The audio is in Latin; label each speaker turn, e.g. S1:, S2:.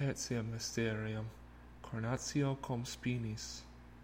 S1: tertia mysterium, coronatio cum spinis.